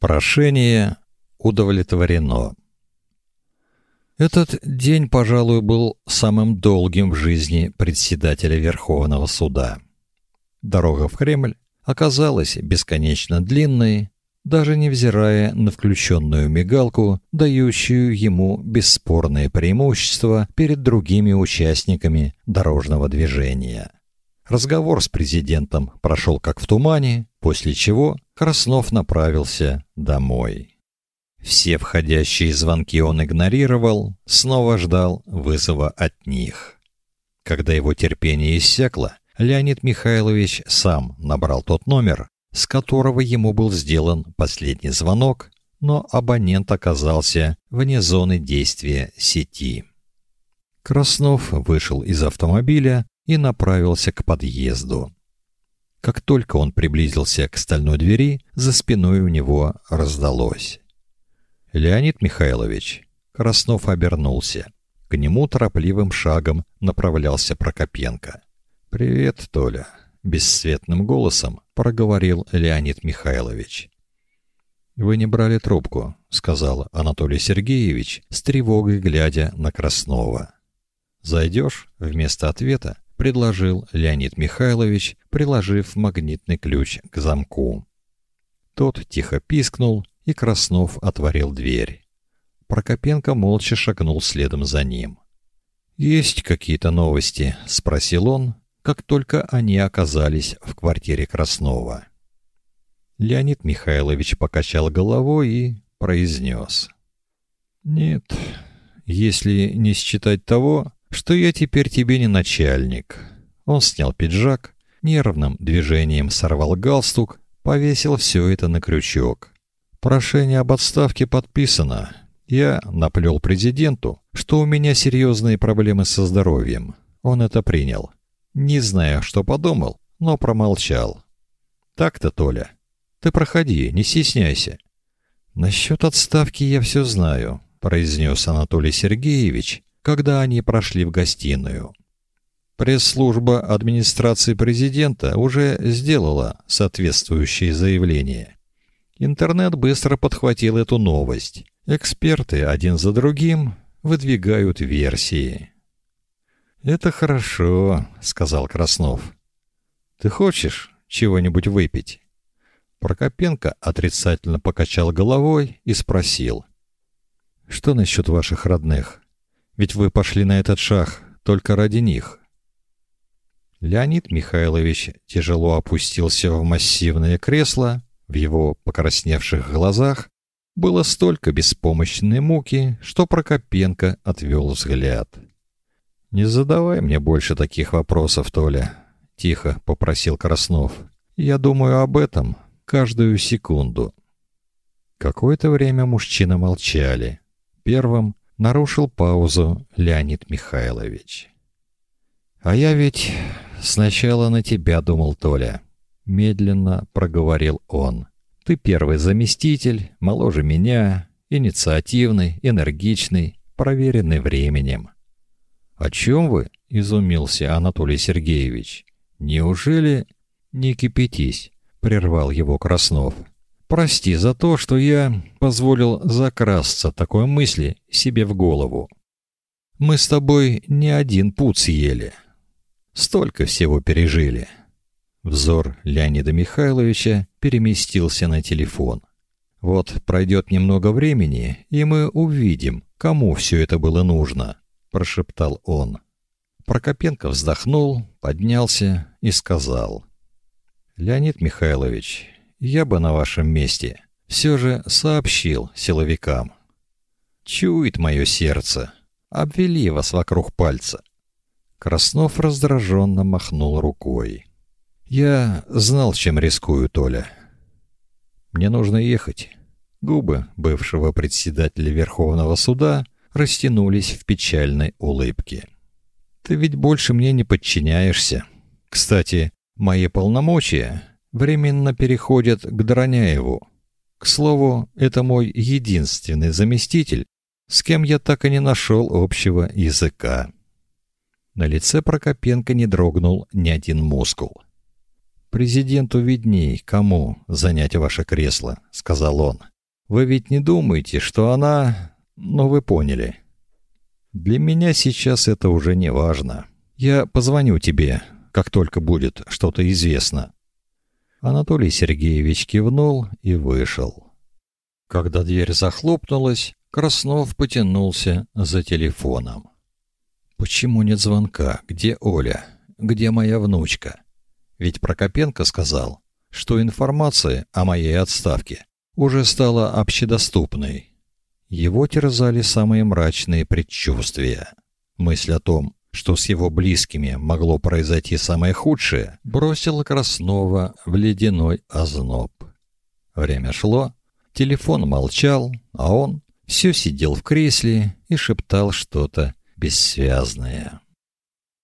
Прошение удовлетворено. Этот день, пожалуй, был самым долгим в жизни председателя Верховного суда. Дорога в Кремль оказалась бесконечно длинной, даже невзирая на включенную мигалку, дающую ему бесспорное преимущество перед другими участниками дорожного движения. Разговор с президентом прошел как в тумане, после чего Краснов направился домой. Все входящие звонки он игнорировал, снова ждал вызова от них. Когда его терпение иссякло, Леонид Михайлович сам набрал тот номер, с которого ему был сделан последний звонок, но абонент оказался вне зоны действия сети. Краснов вышел из автомобиля и направился к подъезду. Как только он приблизился к стальной двери, за спиной у него раздалось: "Леонид Михайлович". Краснов обернулся. К нему торопливым шагом направлялся Прокопенко. "Привет, Толя", бесцветным голосом проговорил Леонид Михайлович. Вы не брали трубку, сказал Анатолий Сергеевич, с тревогой глядя на Краснова. Зайдешь? вместо ответа предложил Леонид Михайлович, приложив магнитный ключ к замку. Тот тихо пискнул, и Краснов отворил дверь. Прокопенко молча шагнул следом за ним. Есть какие-то новости, спросил он, как только они оказались в квартире Краснова. Леонид Михайлович покачал головой и произнес. «Нет, если не считать того, что я теперь тебе не начальник». Он снял пиджак, нервным движением сорвал галстук, повесил все это на крючок. Прошение об отставке подписано. Я наплел президенту, что у меня серьезные проблемы со здоровьем. Он это принял. Не знаю, что подумал, но промолчал. Так-то, Толя. Ты проходи, не стесняйся. Насчет отставки я все знаю, произнес Анатолий Сергеевич, когда они прошли в гостиную. Пресс-служба администрации президента уже сделала соответствующее заявление. Интернет быстро подхватил эту новость. Эксперты один за другим выдвигают версии. Это хорошо, сказал Краснов. Ты хочешь чего-нибудь выпить? Прокопенко отрицательно покачал головой и спросил: Что насчет ваших родных? Ведь вы пошли на этот шаг только ради них. Леонид Михайлович тяжело опустился в массивное кресло, в его покрасневших глазах было столько беспомощной муки, что Прокопенко отвел взгляд. Не задавай мне больше таких вопросов, Толя, тихо попросил Краснов. Я думаю об этом каждую секунду. Какое-то время мужчины молчали. Первым нарушил паузу Леонид Михайлович. А я ведь сначала на тебя думал, Толя, медленно проговорил он. Ты первый заместитель, моложе меня, инициативный, энергичный, проверенный временем. О чем вы? изумился Анатолий Сергеевич. Неужели не кипятись? прервал его Краснов. Прости за то, что я позволил закрасться такой мысли себе в голову. Мы с тобой не один путь съели. Столько всего пережили. Взор Леонида Михайловича переместился на телефон. Вот пройдет немного времени, и мы увидим, кому все это было нужно прошептал он. Прокопенко вздохнул, поднялся и сказал: Леонид Михайлович, я бы на вашем месте все же сообщил силовикам. Чует мое сердце, обвели вас вокруг пальца. Краснов раздраженно махнул рукой. Я знал, чем рискую, Толя. Мне нужно ехать. Губы бывшего председателя Верховного суда растянулись в печальной улыбке. Ты ведь больше мне не подчиняешься. Кстати, мои полномочия временно переходят к Дроняеву. К слову, это мой единственный заместитель, с кем я так и не нашел общего языка. На лице Прокопенко не дрогнул ни один мускул. Президенту видней, кому занять ваше кресло, сказал он. Вы ведь не думаете, что она... Ну, вы поняли. Для меня сейчас это уже не важно. Я позвоню тебе, как только будет что-то известно. Анатолий Сергеевич кивнул и вышел. Когда дверь захлопнулась, Краснов потянулся за телефоном. Почему нет звонка? Где Оля? Где моя внучка? Ведь Прокопенко сказал, что информация о моей отставке уже стала общедоступной. Его терзали самые мрачные предчувствия. Мысль о том, что с его близкими могло произойти самое худшее, бросила Краснова в ледяной озноб. Время шло, телефон молчал, а он все сидел в кресле и шептал что-то бессвязное.